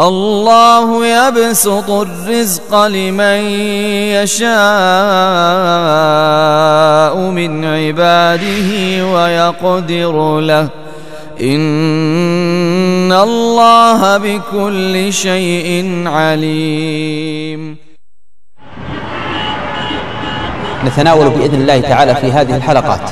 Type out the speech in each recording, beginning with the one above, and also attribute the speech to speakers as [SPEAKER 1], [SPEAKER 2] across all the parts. [SPEAKER 1] الله يبسط الرزق لمن يشاء من عباده ويقدر له إن الله بكل شيء عليم نتناول بإذن الله تعالى في هذه الحلقات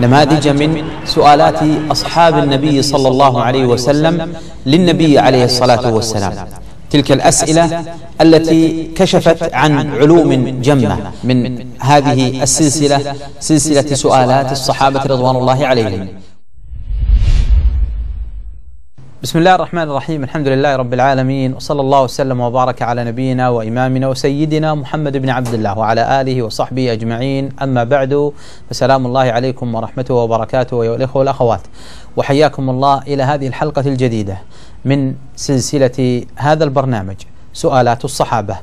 [SPEAKER 1] نماذج من سؤالات أصحاب النبي صلى الله عليه وسلم للنبي عليه الصلاة والسلام تلك الأسئلة التي كشفت عن علوم جمة من هذه السلسلة سلسلة سؤالات الصحابة رضوان الله عليهم بسم الله الرحمن الرحيم الحمد لله رب العالمين وصلى الله وسلم وبارك على نبينا وإمامنا وسيدنا محمد بن عبد الله وعلى آله وصحبه أجمعين أما بعد فسلام الله عليكم ورحمته وبركاته أيها الإخوة والأخوات وحياكم الله إلى هذه الحلقة الجديدة من سلسلة هذا البرنامج سؤالات الصحابة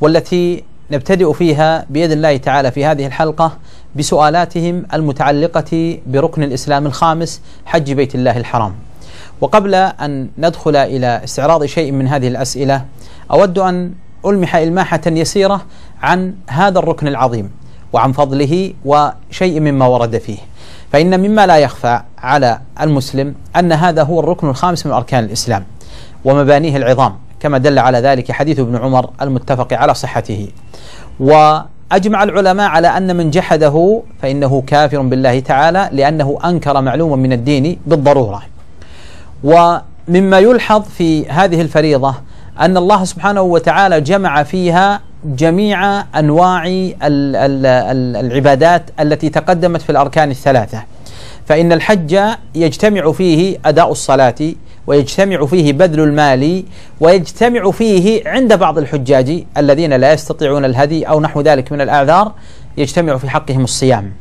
[SPEAKER 1] والتي نبتدئ فيها بيد الله تعالى في هذه الحلقة بسؤالاتهم المتعلقة بركن الإسلام الخامس حج بيت الله الحرام وقبل أن ندخل إلى استعراض شيء من هذه الأسئلة أود أن ألمح إلماحة يسيرة عن هذا الركن العظيم وعن فضله وشيء مما ورد فيه فإن مما لا يخفى على المسلم أن هذا هو الركن الخامس من أركان الإسلام ومبانيه العظام كما دل على ذلك حديث ابن عمر المتفق على صحته وأجمع العلماء على أن من جحده فإنه كافر بالله تعالى لأنه أنكر معلوما من الدين بالضرورة ومما يلحظ في هذه الفريضة أن الله سبحانه وتعالى جمع فيها جميع أنواع العبادات التي تقدمت في الأركان الثلاثة فإن الحج يجتمع فيه أداء الصلاة ويجتمع فيه بذل المال ويجتمع فيه عند بعض الحجاج الذين لا يستطيعون الهدي أو نحو ذلك من الأعذار يجتمع في حقهم الصيام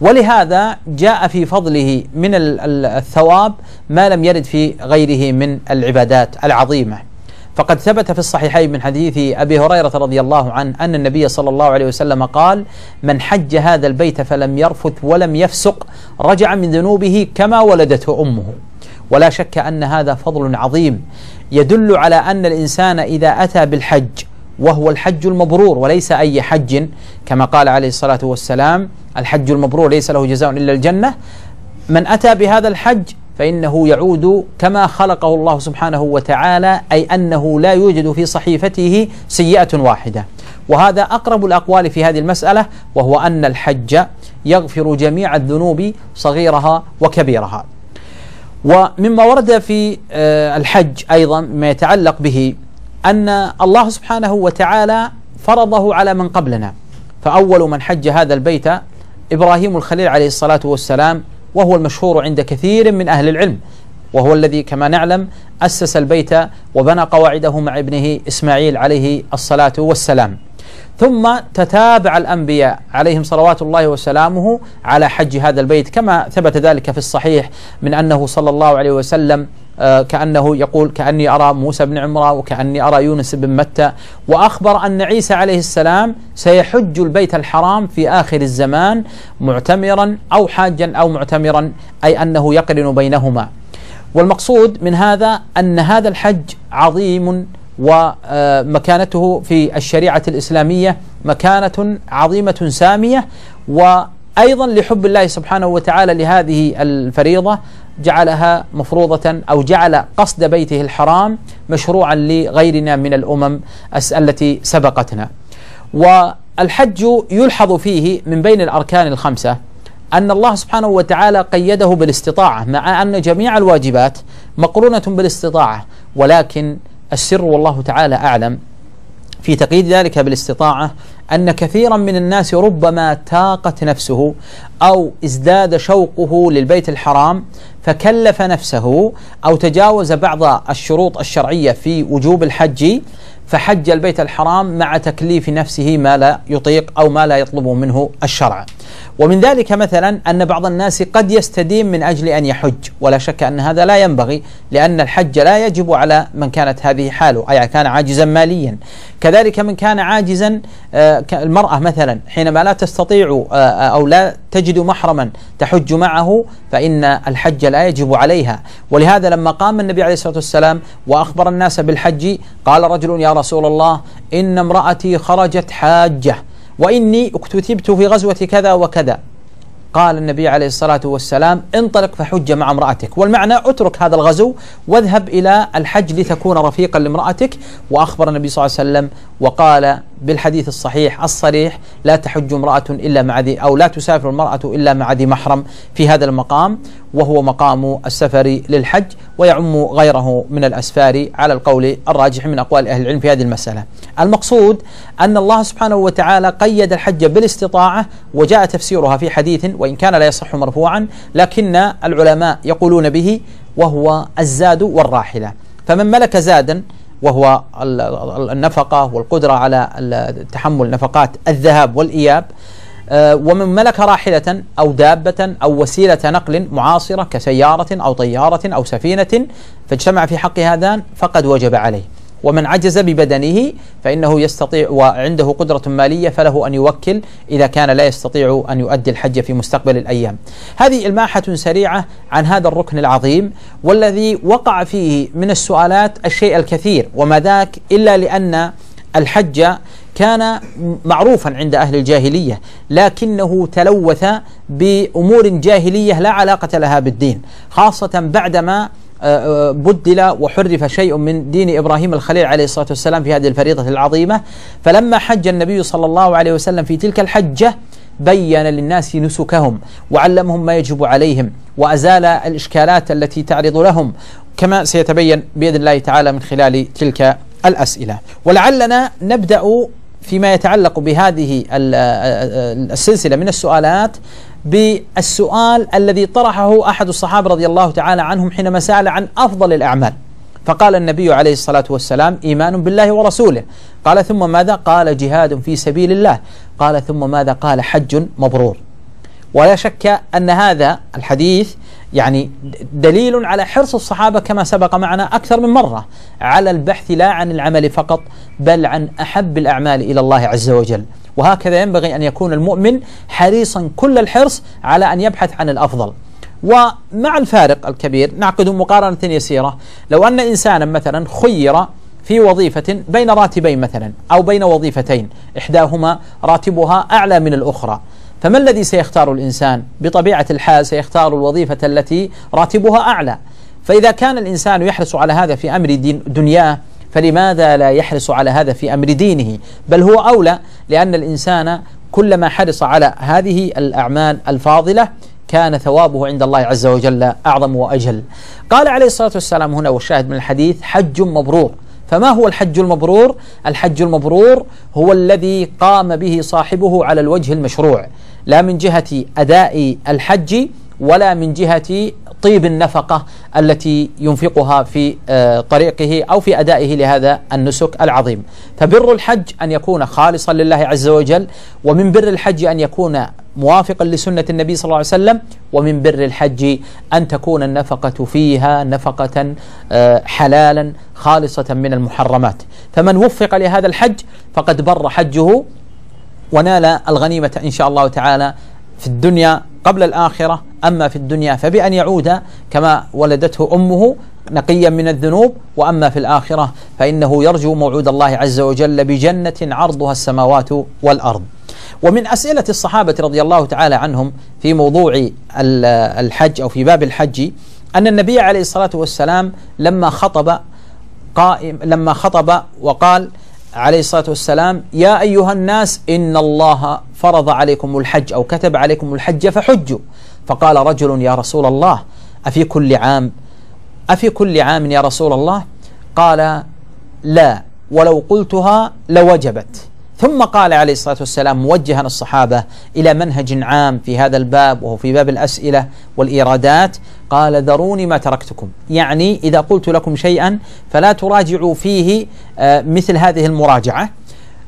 [SPEAKER 1] ولهذا جاء في فضله من الثواب ما لم يرد في غيره من العبادات العظيمه فقد ثبت في الصحيحين من حديث ابي هريره رضي الله عنه ان النبي صلى الله عليه وسلم قال: من حج هذا البيت فلم يرفث ولم يفسق رجع من ذنوبه كما ولدته امه. ولا شك ان هذا فضل عظيم يدل على ان الانسان اذا اتى بالحج وهو الحج المبرور وليس أي حج كما قال عليه الصلاة والسلام الحج المبرور ليس له جزاء إلا الجنة من أتى بهذا الحج فإنه يعود كما خلقه الله سبحانه وتعالى أي أنه لا يوجد في صحيفته سيئة واحدة وهذا أقرب الأقوال في هذه المسألة وهو أن الحج يغفر جميع الذنوب صغيرها وكبيرها ومما ورد في آه، الحج أيضا ما يتعلق به أن الله سبحانه وتعالى فرضه على من قبلنا فأول من حج هذا البيت إبراهيم الخليل عليه الصلاة والسلام وهو المشهور عند كثير من أهل العلم وهو الذي كما نعلم أسس البيت وبنى قواعده مع ابنه إسماعيل عليه الصلاة والسلام ثم تتابع الأنبياء عليهم صلوات الله وسلامه على حج هذا البيت كما ثبت ذلك في الصحيح من أنه صلى الله عليه وسلم آه، كأنه يقول كأني أرى موسى بن عمرة وكأني أرى يونس بن متى وأخبر أن عيسى عليه السلام سيحج البيت الحرام في آخر الزمان معتمرا أو حاجا أو معتمرا أي أنه يقرن بينهما والمقصود من هذا أن هذا الحج عظيم ومكانته آه، في الشريعة الإسلامية مكانة عظيمة سامية وأيضا لحب الله سبحانه وتعالى لهذه الفريضة جعلها مفروضة أو جعل قصد بيته الحرام مشروعا لغيرنا من الأمم التي سبقتنا والحج يلحظ فيه من بين الأركان الخمسة أن الله سبحانه وتعالى قيده بالاستطاعة مع أن جميع الواجبات مقرونة بالاستطاعة ولكن السر والله تعالى أعلم في تقييد ذلك بالاستطاعة أن كثيرا من الناس ربما تاقت نفسه أو ازداد شوقه للبيت الحرام فكلف نفسه أو تجاوز بعض الشروط الشرعية في وجوب الحج فحج البيت الحرام مع تكليف نفسه ما لا يطيق او ما لا يطلبه منه الشرع. ومن ذلك مثلا ان بعض الناس قد يستديم من اجل ان يحج ولا شك ان هذا لا ينبغي لان الحج لا يجب على من كانت هذه حاله اي كان عاجزا ماليا. كذلك من كان عاجزا آه، المراه مثلا حينما لا تستطيع آه، آه، او لا تجد محرما تحج معه فان الحج لا يجب عليها ولهذا لما قام النبي عليه الصلاه والسلام واخبر الناس بالحج قال رجل يا رسول رسول الله إن امرأتي خرجت حاجة وإني اكتتبت في غزوة كذا وكذا قال النبي عليه الصلاة والسلام انطلق فحج مع امرأتك والمعنى اترك هذا الغزو واذهب إلى الحج لتكون رفيقا لامرأتك وأخبر النبي صلى الله عليه وسلم وقال بالحديث الصحيح الصريح لا تحج امرأة إلا مع ذي أو لا تسافر المرأة إلا مع ذي محرم في هذا المقام وهو مقام السفر للحج ويعم غيره من الأسفار على القول الراجح من أقوال أهل العلم في هذه المسألة المقصود أن الله سبحانه وتعالى قيد الحج بالاستطاعة وجاء تفسيرها في حديث وإن كان لا يصح مرفوعا لكن العلماء يقولون به وهو الزاد والراحلة فمن ملك زادا وهو النفقة والقدرة على تحمل نفقات الذهاب والإياب آه، ومن ملك راحلة أو دابة أو وسيلة نقل معاصرة كسيارة أو طيارة أو سفينة فاجتمع في حق هذان فقد وجب عليه ومن عجز ببدنه فإنه يستطيع وعنده قدرة مالية فله أن يوكل إذا كان لا يستطيع أن يؤدي الحج في مستقبل الأيام هذه الماحة سريعة عن هذا الركن العظيم والذي وقع فيه من السؤالات الشيء الكثير وما ذاك إلا لأن الحج كان معروفا عند اهل الجاهليه لكنه تلوث بامور جاهليه لا علاقه لها بالدين خاصه بعدما آه، آه، بدل وحرف شيء من دين إبراهيم الخليل عليه الصلاة والسلام في هذه الفريضة العظيمة فلما حج النبي صلى الله عليه وسلم في تلك الحجة بين للناس نسكهم وعلمهم ما يجب عليهم وأزال الإشكالات التي تعرض لهم كما سيتبين بإذن الله تعالى من خلال تلك الأسئلة ولعلنا نبدأ فيما يتعلق بهذه آه، السلسلة من السؤالات بالسؤال الذي طرحه أحد الصحابة رضي الله تعالى عنهم حينما سأل عن أفضل الأعمال فقال النبي عليه الصلاة والسلام إيمان بالله ورسوله قال ثم ماذا قال جهاد في سبيل الله قال ثم ماذا قال حج مبرور ولا شك أن هذا الحديث يعني دليل على حرص الصحابة كما سبق معنا أكثر من مرة على البحث لا عن العمل فقط بل عن أحب الأعمال إلى الله عز وجل وهكذا ينبغي أن يكون المؤمن حريصا كل الحرص على أن يبحث عن الأفضل ومع الفارق الكبير نعقد مقارنة يسيرة لو أن إنسانا مثلا خير في وظيفة بين راتبين مثلا أو بين وظيفتين إحداهما راتبها أعلى من الأخرى فما الذي سيختار الإنسان؟ بطبيعة الحال سيختار الوظيفة التي راتبها أعلى فإذا كان الإنسان يحرص على هذا في أمر دنياه فلماذا لا يحرص على هذا في امر دينه بل هو اولى لان الانسان كلما حرص على هذه الاعمال الفاضله كان ثوابه عند الله عز وجل اعظم واجل. قال عليه الصلاه والسلام هنا والشاهد من الحديث حج مبرور. فما هو الحج المبرور؟ الحج المبرور هو الذي قام به صاحبه على الوجه المشروع، لا من جهه اداء الحج ولا من جهه طيب النفقة التي ينفقها في آه، طريقه أو في أدائه لهذا النسك العظيم فبر الحج أن يكون خالصا لله عز وجل ومن بر الحج أن يكون موافقا لسنة النبي صلى الله عليه وسلم ومن بر الحج أن تكون النفقة فيها نفقة آه، حلالا خالصة من المحرمات فمن وفق لهذا الحج فقد بر حجه ونال الغنيمة إن شاء الله تعالى في الدنيا قبل الآخرة أما في الدنيا فبأن يعود كما ولدته أمه نقيا من الذنوب وأما في الآخرة فإنه يرجو موعود الله عز وجل بجنة عرضها السماوات والأرض ومن أسئلة الصحابة رضي الله تعالى عنهم في موضوع الحج أو في باب الحج أن النبي عليه الصلاة والسلام لما خطب قائم لما خطب وقال عليه الصلاة والسلام يا أيها الناس إن الله فرض عليكم الحج أو كتب عليكم الحج فحجوا فقال رجل يا رسول الله أفي كل عام أفي كل عام يا رسول الله قال لا ولو قلتها لوجبت ثم قال عليه الصلاه والسلام موجها الصحابه الى منهج عام في هذا الباب وهو في باب الاسئله والايرادات قال ذروني ما تركتكم يعني اذا قلت لكم شيئا فلا تراجعوا فيه آه، مثل هذه المراجعه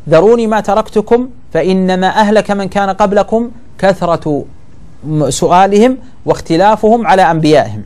[SPEAKER 1] ذروني ما تركتكم فانما اهلك من كان قبلكم كثره سؤالهم واختلافهم على انبيائهم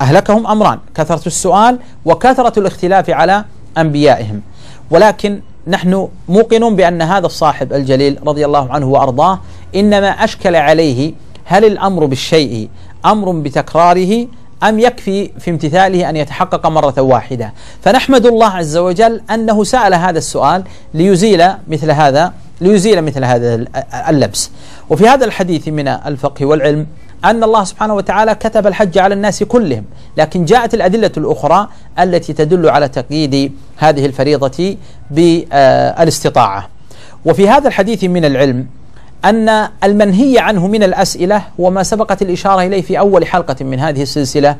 [SPEAKER 1] اهلكهم امران كثره السؤال وكثره الاختلاف على انبيائهم ولكن نحن موقنون بأن هذا الصاحب الجليل رضي الله عنه وأرضاه إنما أشكل عليه هل الأمر بالشيء أمر بتكراره أم يكفي في امتثاله أن يتحقق مرة واحدة فنحمد الله عز وجل أنه سأل هذا السؤال ليزيل مثل هذا ليزيل مثل هذا اللبس وفي هذا الحديث من الفقه والعلم أن الله سبحانه وتعالى كتب الحج على الناس كلهم لكن جاءت الأدلة الأخرى التي تدل على تقييد هذه الفريضة بالاستطاعة وفي هذا الحديث من العلم أن المنهي عنه من الأسئلة وما سبقت الإشارة إليه في أول حلقة من هذه السلسلة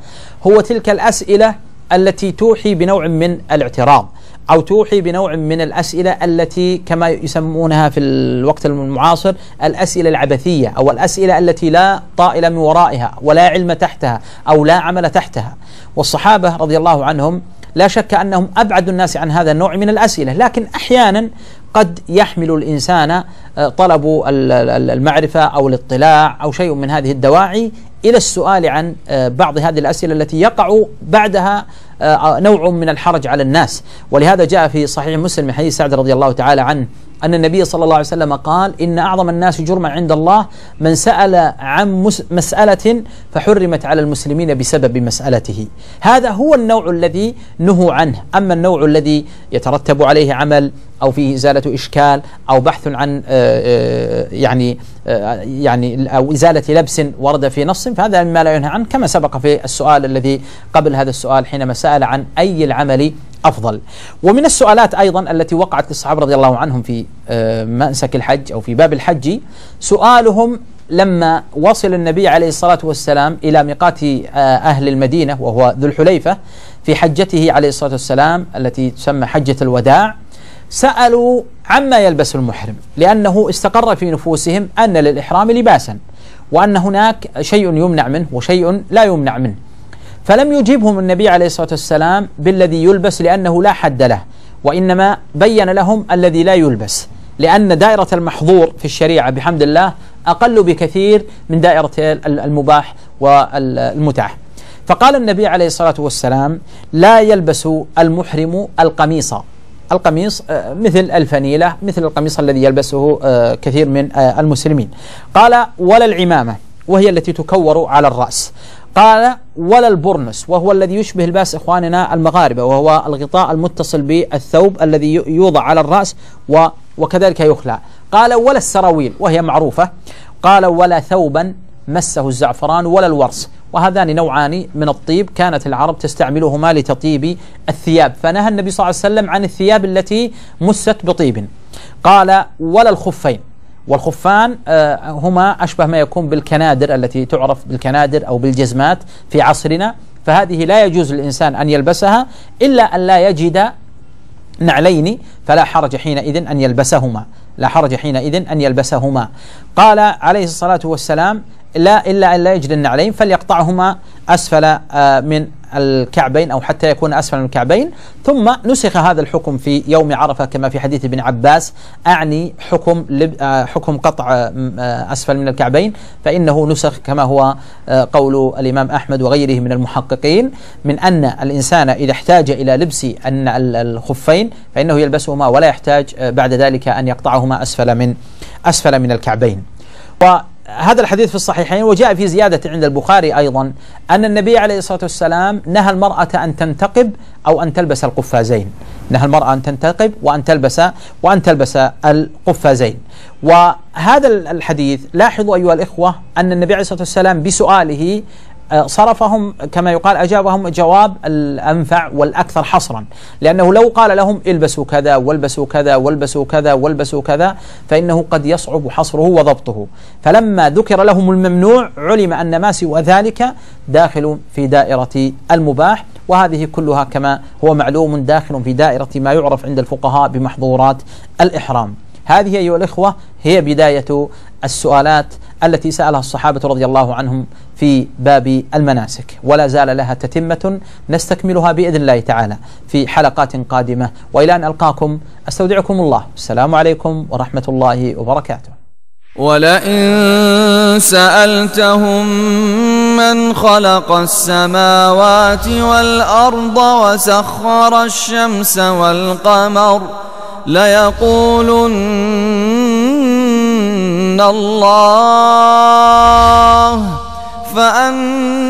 [SPEAKER 1] هو تلك الأسئلة التي توحي بنوع من الاعتراض أو توحي بنوع من الأسئلة التي كما يسمونها في الوقت المعاصر الأسئلة العبثية أو الأسئلة التي لا طائل من ورائها ولا علم تحتها أو لا عمل تحتها والصحابة رضي الله عنهم لا شك أنهم أبعد الناس عن هذا النوع من الأسئلة لكن أحيانا قد يحمل الإنسان آه، طلب المعرفة أو الاطلاع أو شيء من هذه الدواعي إلى السؤال عن آه، بعض هذه الأسئلة التي يقع بعدها آه، آه، نوع من الحرج على الناس ولهذا جاء في صحيح مسلم من حديث سعد رضي الله تعالى عنه أن النبي صلى الله عليه وسلم قال إن أعظم الناس جرما عند الله من سأل عن مسألة فحرمت على المسلمين بسبب مسألته هذا هو النوع الذي نهوا عنه أما النوع الذي يترتب عليه عمل او فيه ازاله اشكال او بحث عن آه، آه، يعني آه، يعني او ازاله لبس ورد في نص فهذا مما لا ينهى عنه كما سبق في السؤال الذي قبل هذا السؤال حينما سال عن اي العمل أفضل ومن السؤالات أيضا التي وقعت للصحابة رضي الله عنهم في منسك الحج أو في باب الحج سؤالهم لما وصل النبي عليه الصلاة والسلام إلى ميقات أهل المدينة وهو ذو الحليفة في حجته عليه الصلاة والسلام التي تسمى حجة الوداع سألوا عما يلبس المحرم لأنه استقر في نفوسهم أن للإحرام لباسا وأن هناك شيء يمنع منه وشيء لا يمنع منه فلم يجيبهم النبي عليه الصلاة والسلام بالذي يلبس لأنه لا حد له وإنما بين لهم الذي لا يلبس لأن دائرة المحظور في الشريعة بحمد الله أقل بكثير من دائرة المباح والمتاح فقال النبي عليه الصلاة والسلام لا يلبس المحرم القميص القميص آه، مثل الفنيلة مثل القميص الذي يلبسه آه، كثير من آه، المسلمين قال ولا العمامة وهي التي تكور على الرأس قال ولا البرنس وهو الذي يشبه لباس إخواننا المغاربة وهو الغطاء المتصل بالثوب الذي يوضع على الرأس وكذلك يخلع قال ولا السراويل وهي معروفة قال ولا ثوبا مسه الزعفران ولا الورص وهذان نوعان من الطيب كانت العرب تستعملهما لتطيب الثياب فنهى النبي صلى الله عليه وسلم عن الثياب التي مست بطيب قال ولا الخفين والخفان آه، هما أشبه ما يكون بالكنادر التي تعرف بالكنادر أو بالجزمات في عصرنا فهذه لا يجوز للإنسان أن يلبسها إلا أن لا يجد نعلين فلا حرج حينئذ أن يلبسهما لا حرج حينئذ أن يلبسهما قال عليه الصلاة والسلام لا إلا أن لا يجد النعلين فليقطعهما أسفل آه، من الكعبين أو حتى يكون أسفل من الكعبين ثم نسخ هذا الحكم في يوم عرفة كما في حديث ابن عباس أعني حكم آه، حكم قطع آه، أسفل من الكعبين فإنه نسخ كما هو قول الإمام أحمد وغيره من المحققين من أن الإنسان إذا احتاج إلى لبس أن الخفين فإنه يلبسهما ولا يحتاج بعد ذلك أن يقطعهما أسفل من أسفل من الكعبين و هذا الحديث في الصحيحين وجاء في زيادة عند البخاري أيضا أن النبي عليه الصلاة والسلام نهى المرأة أن تنتقب أو أن تلبس القفازين نهى المرأة أن تنتقب وأن تلبس وأن تلبس القفازين وهذا الحديث لاحظوا أيها الإخوة أن النبي عليه الصلاة والسلام بسؤاله صرفهم كما يقال أجابهم جواب الأنفع والأكثر حصرا لأنه لو قال لهم البسوا كذا والبسوا كذا والبسوا كذا والبسوا كذا فإنه قد يصعب حصره وضبطه فلما ذكر لهم الممنوع علم أن ما سوى ذلك داخل في دائرة المباح وهذه كلها كما هو معلوم داخل في دائرة ما يعرف عند الفقهاء بمحظورات الإحرام هذه أيها الإخوة هي بداية السؤالات التي سألها الصحابة رضي الله عنهم في باب المناسك ولا زال لها تتمة نستكملها بإذن الله تعالى في حلقات قادمة وإلى أن ألقاكم أستودعكم الله السلام عليكم ورحمة الله وبركاته ولئن سألتهم من خلق السماوات والأرض وسخر الشمس والقمر ليقولن الله فأنا